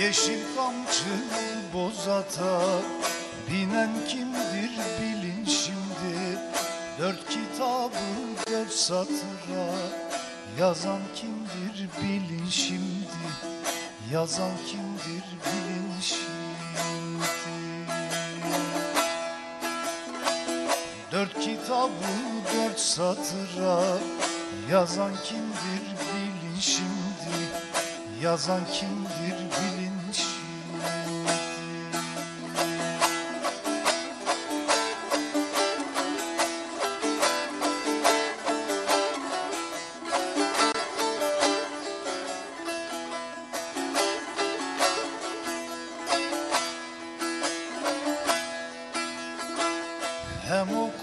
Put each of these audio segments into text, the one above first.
Yeşil kamçı boz ata Binen kimdir bilin şimdi. Dört kitabı dört satıra. Yazan kimdir bilin şimdi. Yazan kimdir bilin şimdi. Dört kitabı dört satıra. Yazan kimdir bilin şimdi. Yazan kimdir bilin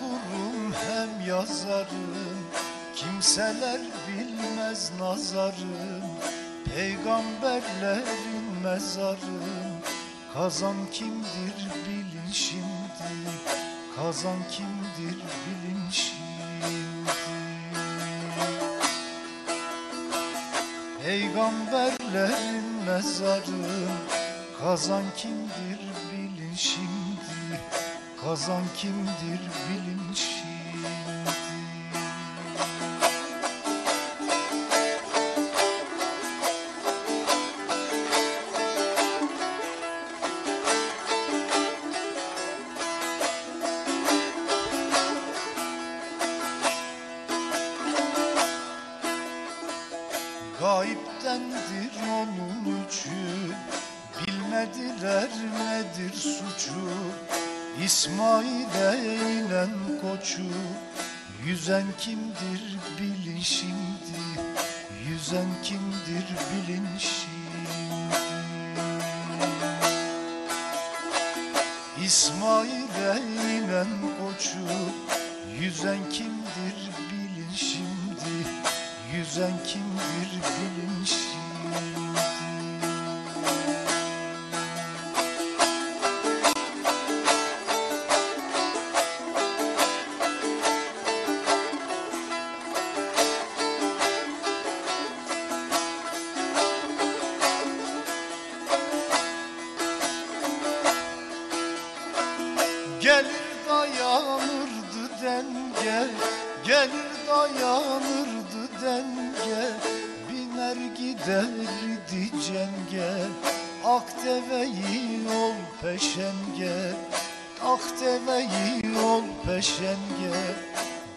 okurum hem yazarım Kimseler bilmez nazarım. Peygamberlerin mezarım Kazan kimdir bilin şimdi Kazan kimdir bilin şimdi Peygamberlerin mezarı Kazan kimdir bilin şimdi Kazan kimdir bilin şimdi Gayiptendir onun üçü Bilmediler nedir suçu İsmail'e inen koçu Yüzen kimdir bilin şimdi Yüzen kimdir bilin şimdi İsmail'e inen koçu Yüzen kimdir bilin şimdi Yüzen kimdir bilin şimdi dayanırdı denge Gelir dayanırdı denge Biner giderdi cenge. Ak deveyi yol peşenge Ak deveyi yol peşenge.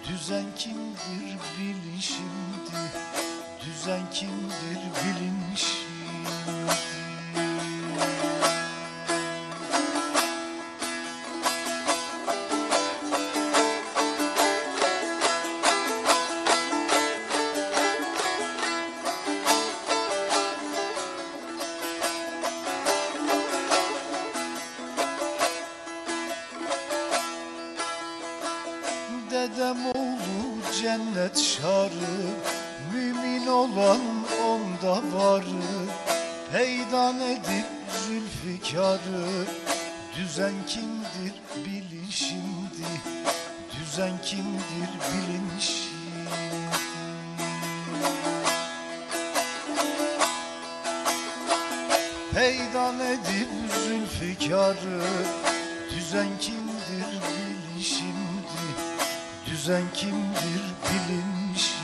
Düzen kimdir bilin şimdi Düzen kimdir bilin şimdi Dedem oğlu cennet şarı Mümin olan onda varı. Peydan edip zülfikarı Düzen kimdir bilin şimdi Düzen kimdir bilin şimdi Peydan edip zülfikarı Düzen kimdir Üzen kimdir bilinç.